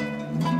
بسم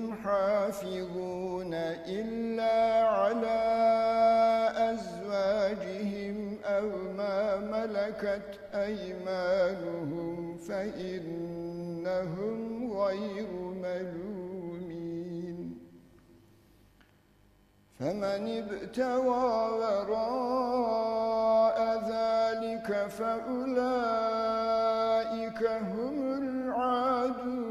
حافظون إلا على أزواجهم أو ما ملكت أيمانهم فإنهم غير ملومين. فمن ابتوى وراء ذلك فأولئك هم العادون.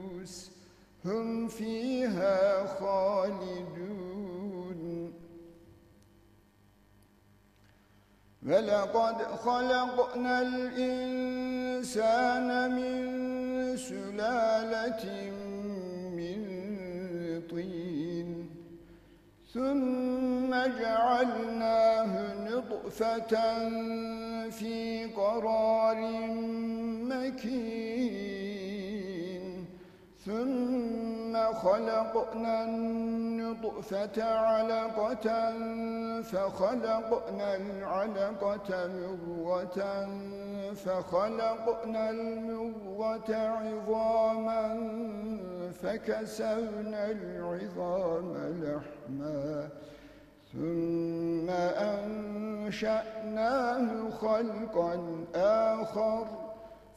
هم فيها خالدون. ولقد خلقنا الإنسان من سلالة من طين ثم جعلناه نطفة في قرار مكين ثم خلقنا النطفة علقة فخلقنا العلقة مضغة فخلقنا المضغة عظاما فكسونا العظام لحما ثم أنشأناه خلقا آخر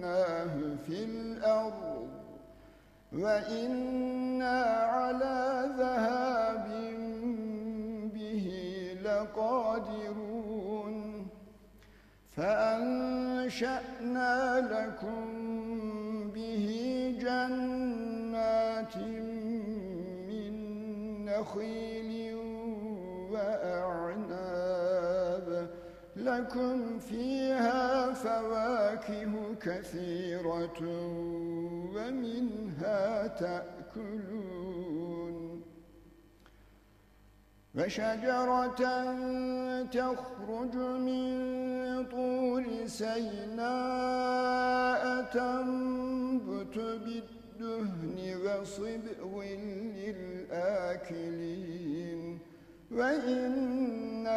فأسكناه في الأرض وإنا على ذهاب به لقادرون فأنشأنا لكم به جنات من نخيل وأعناب لكم فيها فواكه كثيرة ومنها تأكلون. وشجرة تخرج من طور سيناء تنبت بالدهن وصبغ للآكلين. وإن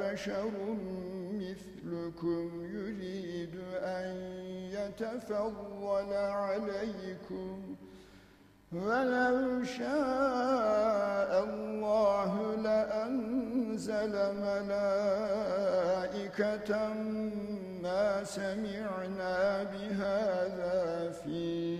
بشر مثلكم يريد أن يتفضل عليكم ولو شاء الله لأنزل ملائكة ما سمعنا بهذا في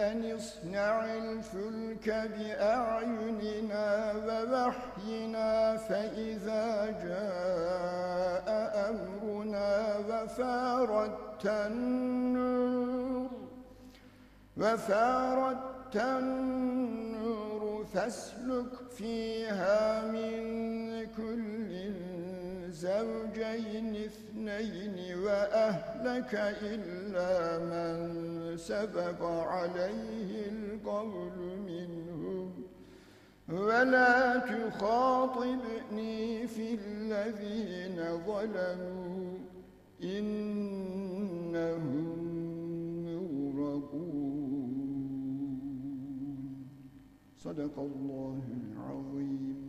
أن اصنع الفلك بأعيننا ووحينا فإذا جاء أمرنا وفارت النور وفارت النور فاسلك فيها من كل زوجين اثنين وأهلك إلا من سبق عليه القول منهم. ولا تخاطبني في الذين ظلموا. إنهم مغرقون. صدق الله العظيم.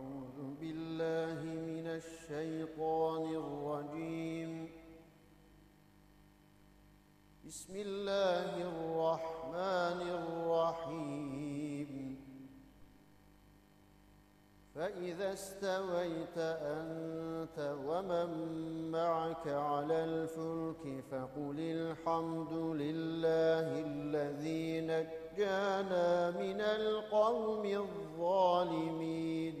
أعوذ بالله من الشيطان الرجيم. بسم الله الرحمن الرحيم. فإذا استويت أنت ومن معك على الفلك فقل الحمد لله الذي نجانا من القوم الظالمين.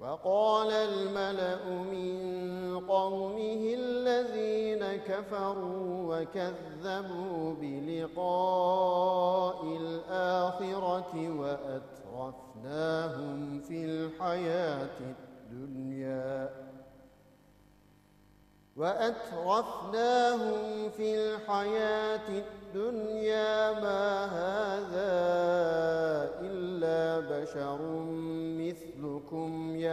وقال الملأ من قومه الذين كفروا وكذبوا بلقاء الآخرة وأترفناهم في الحياة الدنيا. وأترفناهم في الحياة الدنيا. ما هذا إلا بشر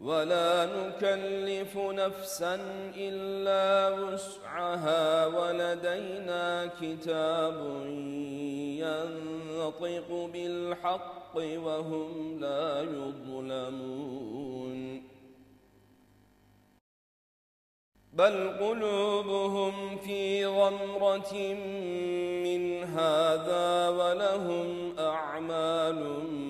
ولا نكلف نفسا إلا وسعها ولدينا كتاب ينطق بالحق وهم لا يظلمون. بل قلوبهم في غمرة من هذا ولهم أعمال من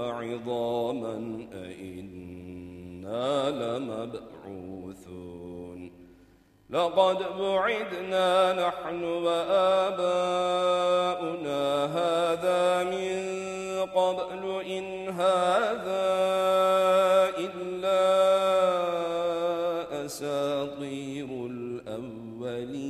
وعظاما أئنا لمبعوثون. لقد بعدنا نحن وآباؤنا هذا من قبل إن هذا إلا أساطير الأولين.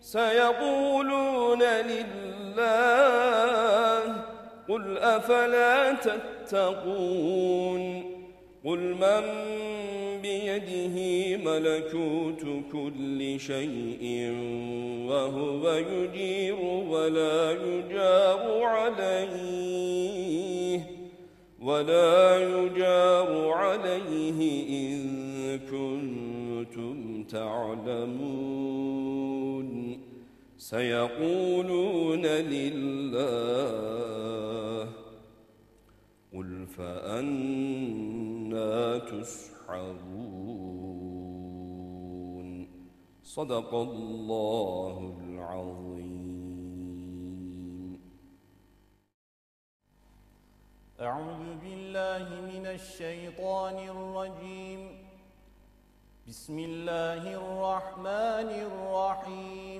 سيقولون لله قل أفلا تتقون قل من بيده ملكوت كل شيء وهو يجير ولا يجار عليه ولا يجار عليه إن كنتم تعلمون سيقولون لله قل فأنا تسحرون. صدق الله العظيم. أعوذ بالله من الشيطان الرجيم. بسم الله الرحمن الرحيم.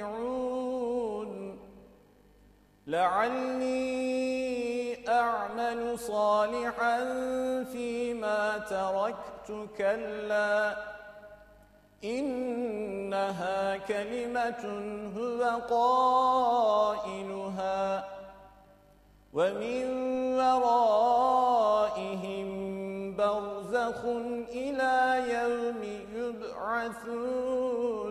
لعلي أعمل صالحا فيما تركت كلا. إنها كلمة هو قائلها. ومن ورائهم برزخ إلى يوم يبعثون.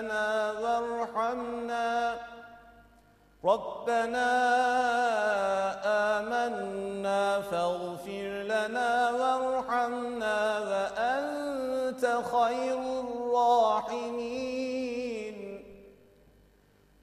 لنا وارحمنا. ربنا آمنا فاغفر لنا وارحمنا وأنت خير الراحمين.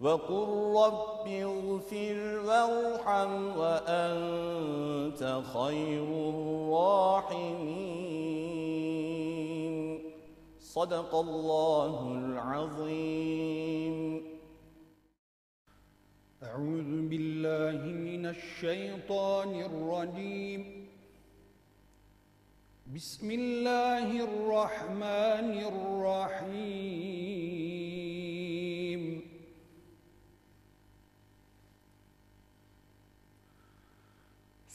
وقل رب اغفر وارحم وأنت خير الراحمين. صدق الله العظيم. أعوذ بالله من الشيطان الرجيم. بسم الله الرحمن الرحيم.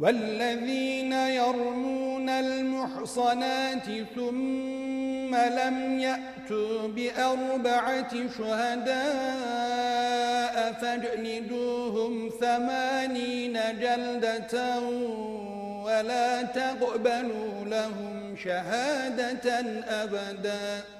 والذين يرمون المحصنات ثم لم يأتوا بأربعة شهداء فاجلدوهم ثمانين جلدة ولا تقبلوا لهم شهادة أبداً.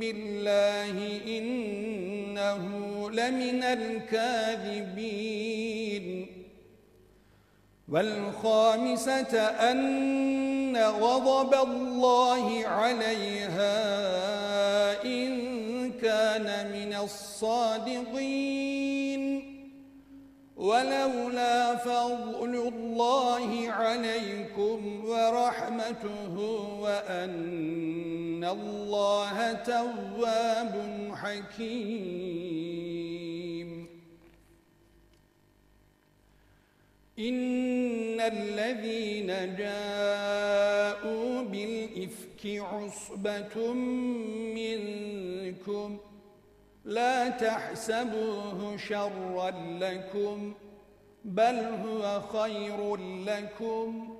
بالله إن إنه لمن الكاذبين. والخامسة أن غضب الله عليها إن كان من الصادقين. ولولا فضل الله عليكم ورحمته وأن الله تواب حكيم إن الذين جاءوا بالإفك عصبة منكم لا تحسبوه شرا لكم بل هو خير لكم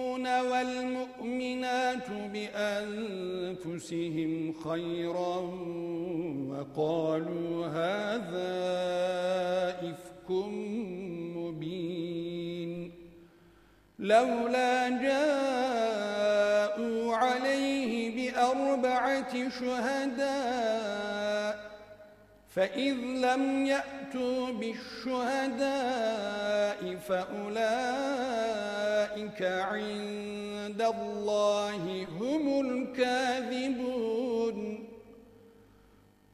المؤمنون والمؤمنات بأنفسهم خيرا وقالوا هذا إفك مبين لولا جاءوا عليه بأربعة شهداء فإذ لم يأتوا بالشهداء فأولئك عند الله هم الكاذبون.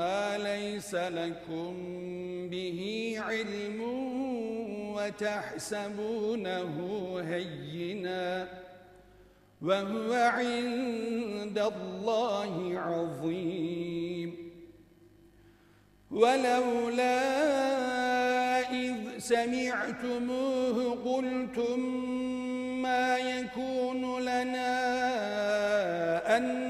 ما ليس لكم به علم وتحسبونه هينا وهو عند الله عظيم. ولولا إذ سمعتموه قلتم ما يكون لنا أن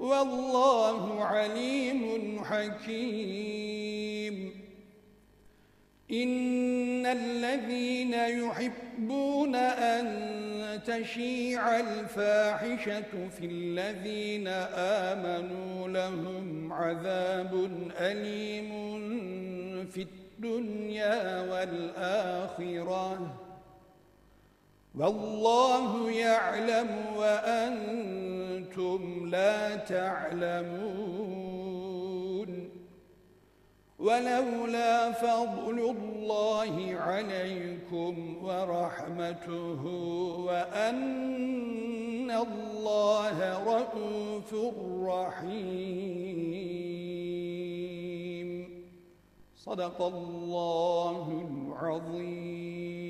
والله عليم حكيم. إن الذين يحبون أن تشيع الفاحشة في الذين آمنوا لهم عذاب أليم في الدنيا والآخرة. والله يعلم وأنتم لا تعلمون. ولولا فضل الله عليكم ورحمته وأن الله رؤوف رحيم. صدق الله العظيم.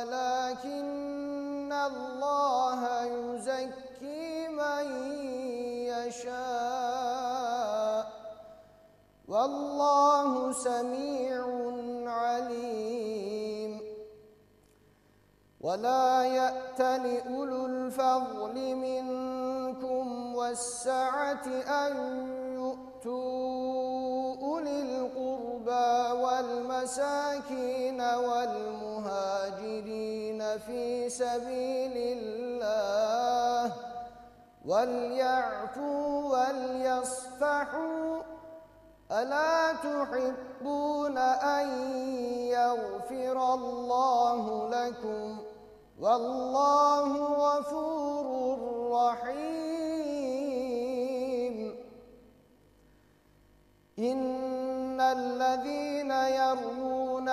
ولكن الله يزكي من يشاء. والله سميع عليم. ولا يأت لأولو الفضل منكم والسعة أن يؤتوا أولي القربى والمساكين والمهاجرين في سبيل الله وليعفوا وليصفحوا ألا تحبون أن يغفر الله لكم؟ والله غفور رحيم. إن الذين يرمون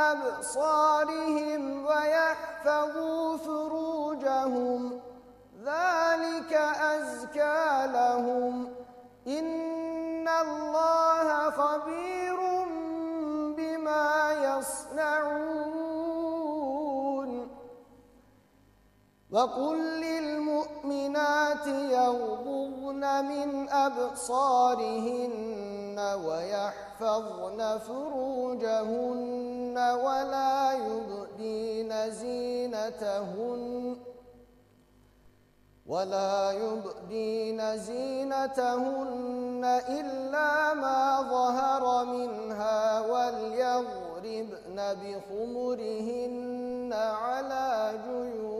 أبصارهم ويحفظوا فروجهم. ذلك أزكى لهم. إن الله خبير بما يصنعون. وقل للمؤمنات يغضضن من أبصارهن ويحفظن فروجهن ولا يبدين زينتهن ولا يبدين زينتهن إلا ما ظهر منها وليضربن بخمرهن على جيوبهن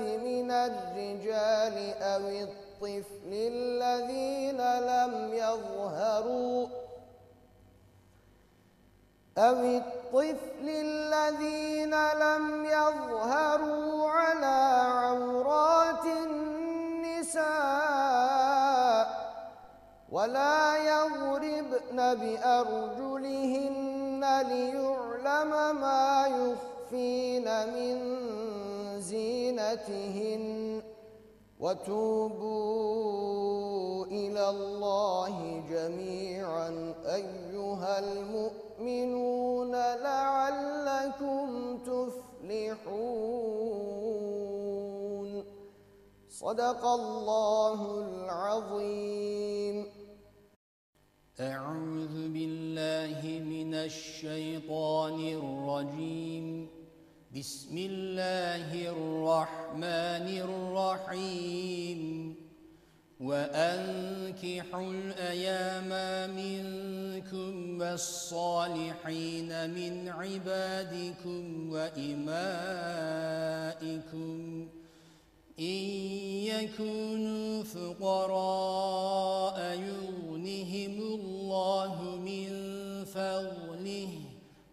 من الرجال أو الطفل الذين لم يظهروا أو الطفل الذين لم يظهروا على عورات النساء ولا يضربن بأرجلهن ليعلم ما يخفين من زينتهن وتوبوا إلى الله جميعا أيها المؤمنون لعلكم تفلحون. صدق الله العظيم. أعوذ بالله من الشيطان الرجيم. بسم الله الرحمن الرحيم. وأنكحوا الأيام منكم والصالحين من عبادكم وإمائكم. إن يكونوا فقراء يغنهم الله من فضله.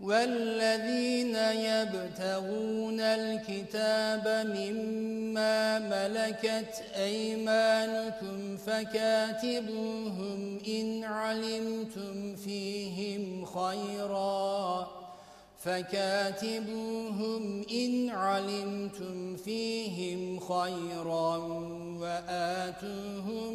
والذين يبتغون الكتاب مما ملكت أيمانكم فكاتبوهم إن علمتم فيهم خيرا فكاتبوهم إن علمتم فيهم خيرا وآتوهم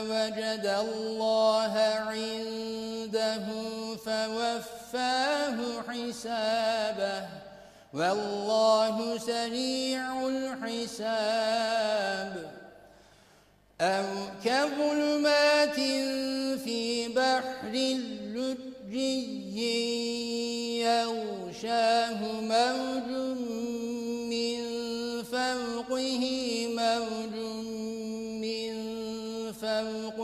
ووجد الله عنده فوفاه حسابه. والله سريع الحساب. أو كظلمات في بحر لجي يغشاه موج من فوقه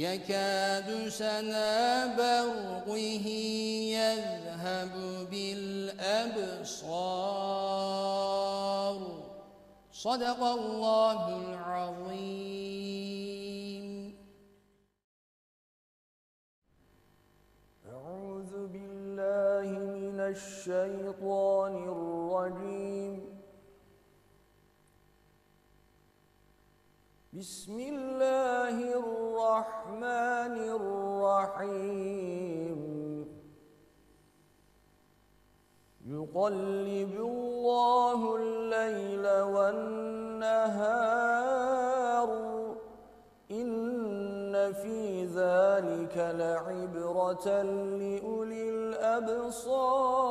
يكاد سنا برقه يذهب بالأبصار. صدق الله العظيم. أعوذ بالله من الشيطان الرجيم. بسم الله الرحمن الرحيم. يقلب الله الليل والنهار. إن في ذلك لعبرة لأولي الأبصار.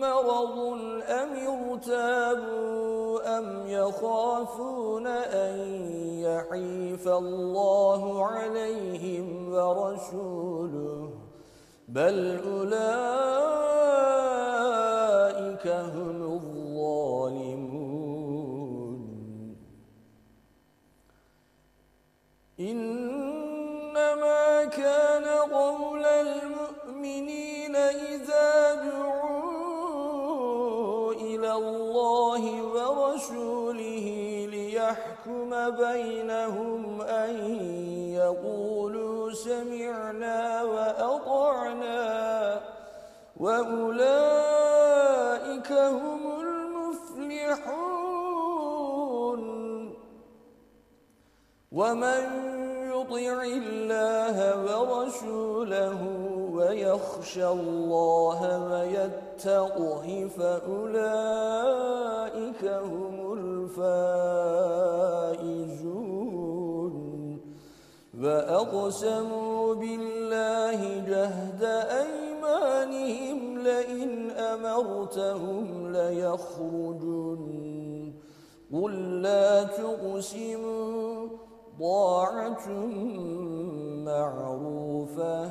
مرض أم يرتابوا أم يخافون أن يحيف الله عليهم ورسوله بل أولئك هم الظالمون. إن ورسوله ليحكم بينهم أن يقولوا سمعنا وأطعنا وأولئك هم المفلحون. ومن يطع الله ورسوله ويخشى الله ويتقه فأولئك هم الفائزون. وأقسموا بالله جهد أيمانهم لئن أمرتهم ليخرجون قل لا تقسموا طاعة معروفة.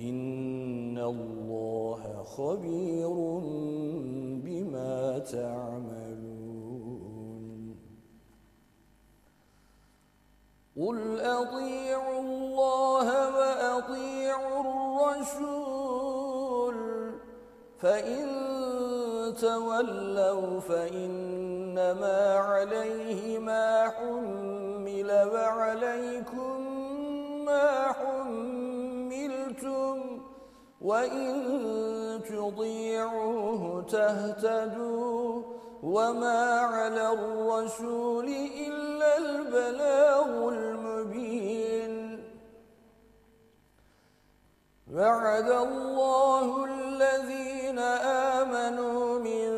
إن الله خبير بما تعملون. قل أطيعوا الله وأطيعوا الرسول. فإن تولوا فإنما عليه ما حمل وعليكم ما حملتم وإن تطيعوه تهتدوا وما على الرسول إلا البلاغ المبين. وعد الله الذين آمنوا منكم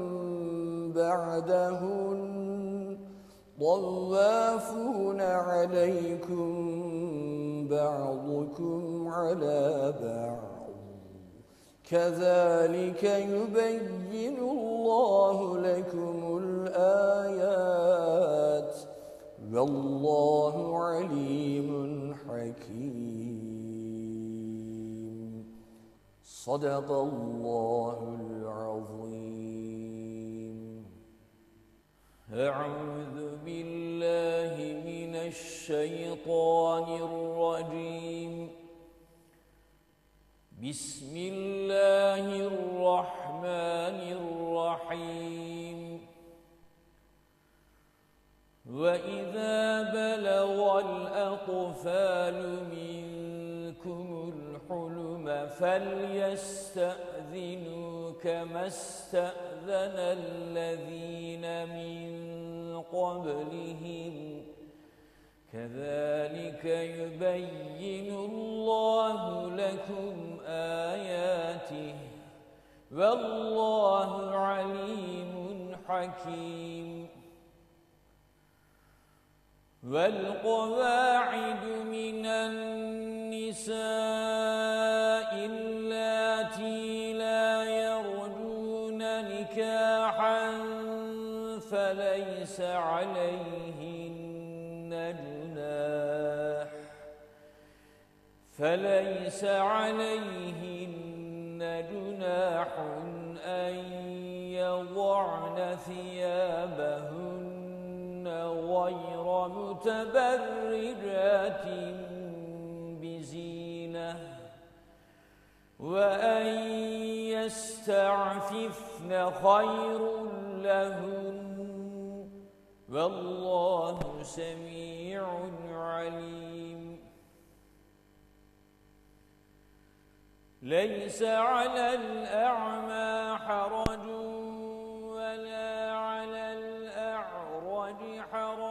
بعدهن طوافون عليكم بعضكم على بعض. كذلك يبين الله لكم الآيات. والله عليم حكيم. صدق الله العظيم. أعوذ بالله من الشيطان الرجيم. بسم الله الرحمن الرحيم. وإذا بلغ الأطفال منكم الحلم فليستأذنوا كما استأذن الذين من قبلهم. كذلك يبين الله لكم آياته. والله عليم حكيم. والقواعد من النساء فليس عليهن جناح فليس عليهن جناح أن يضعن ثيابهن غير متبرجات بزينة وأن يستعففن خير لهن والله سميع عليم. ليس على الأعمى حرج ولا على الأعرج حرج.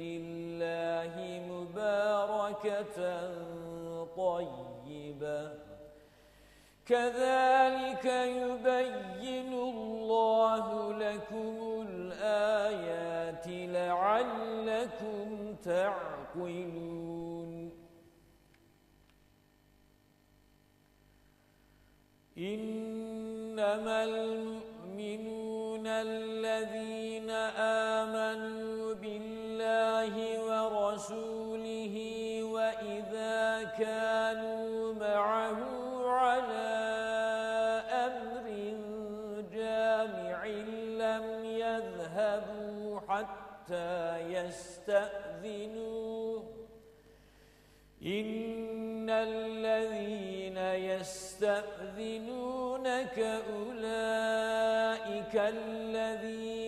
الله مباركة طيبة. كذلك يبين الله لكم الآيات لعلكم تعقلون. إنما المؤمنون الذين ورسوله وإذا كانوا معه على أمر جامع لم يذهبوا حتى يستأذنوه إن الذين يستأذنونك أولئك الذين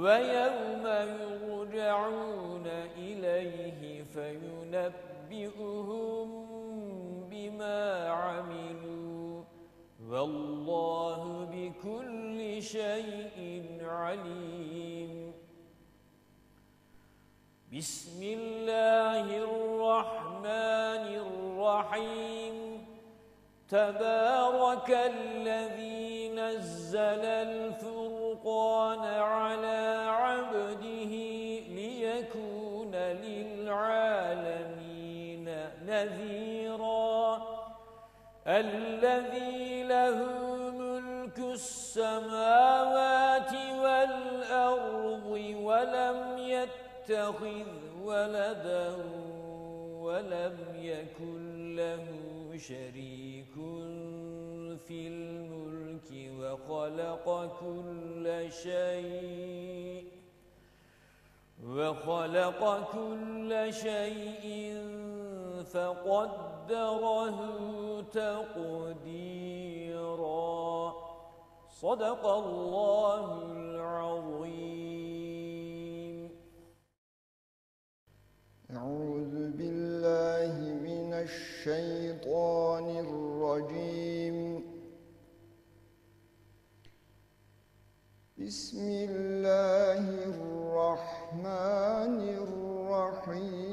ويوم يرجعون إليه فينبئهم بما عملوا. والله بكل شيء عليم. بسم الله الرحمن الرحيم. تبارك الذي نزل الفرقان على عبده ليكون للعالمين نذيرا. الذي له ملك السماوات والأرض ولم يتخذ ولدا ولم يكن له شريك في الملك وخلق كل شيء وخلق كل شيء فقدره تقديرا. صدق الله العظيم. أعوذ بالله من الشيطان الرجيم. بسم الله الرحمن الرحيم.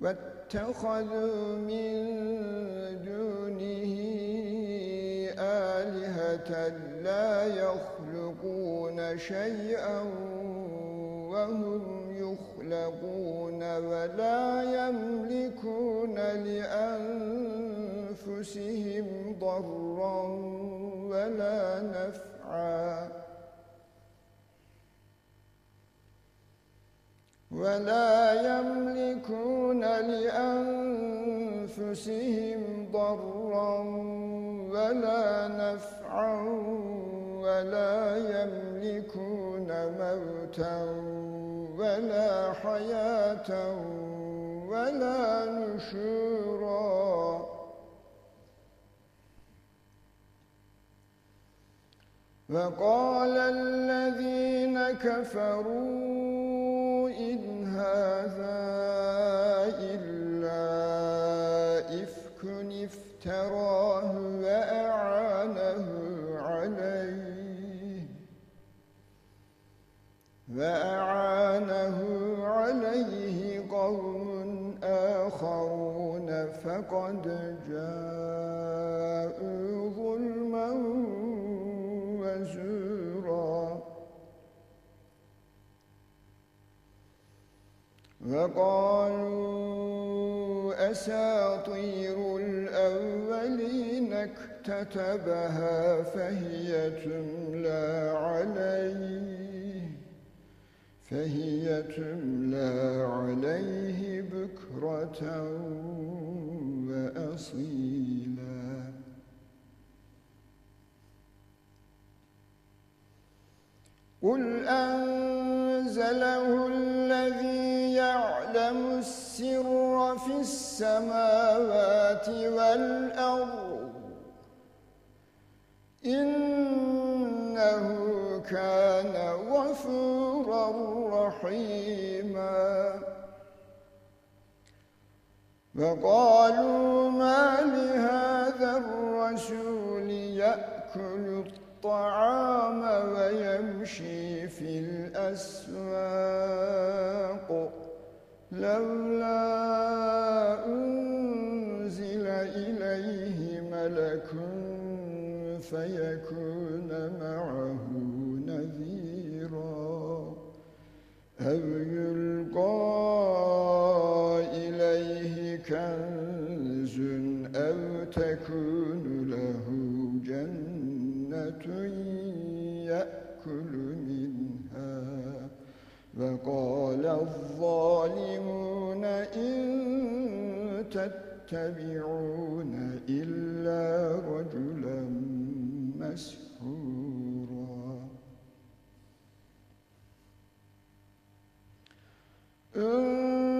واتخذوا من دونه آلهة لا يخلقون شيئا وهم يخلقون ولا يملكون لأنفسهم ضرا ولا نفعا. ولا يملكون لأنفسهم ضرا ولا نفعا ولا يملكون موتا ولا حياة ولا نشورا. وقال الذين كفروا إن هذا إلا إفك افتراه وأعانه عليه وأعانه عليه قوم آخرون فقد جاءوا وقالوا أساطير الأولين اكتتبها فهي تملى عليه فهي تملى عليه بكرة وأصيلا. قل أنزله الذي يعلم السر في السماوات والأرض إنه كان غفورا رحيما وقالوا ما لهذا الرسول يأكل الطعام ويمشي في الأسواق. لولا أنزل إليه ملك فيكون معه نذيرا. أو يلقى إليه كنز أو تكون يأكل منها وقال الظالمون إن تتبعون إلا رجلا مسحورا. انظر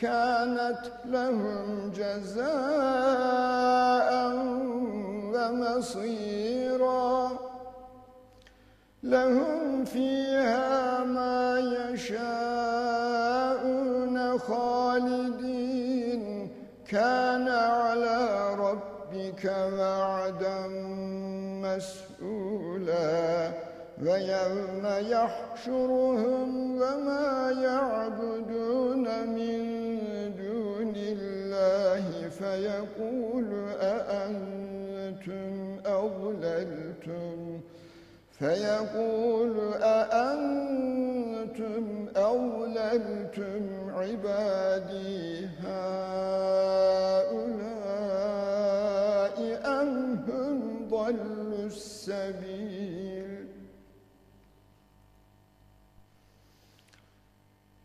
كانت لهم جزاء ومصيرا. لهم فيها ما يشاءون خالدين. كان على ربك وعدا مسؤولا. ويوم يحشرهم وما يعبدون من الله فيقول أأنتم أضللتم؟ فيقول أأنتم أوللتم عبادي هؤلاء أم هم ضلوا السبيل؟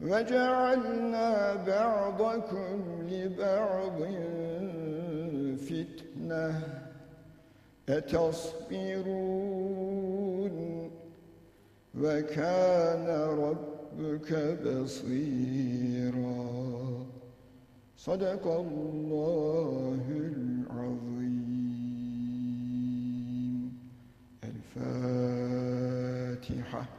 وجعلنا بعضكم لبعض فتنة. أتصبرون وكان ربك بصيرا. صدق الله العظيم. الفاتحة.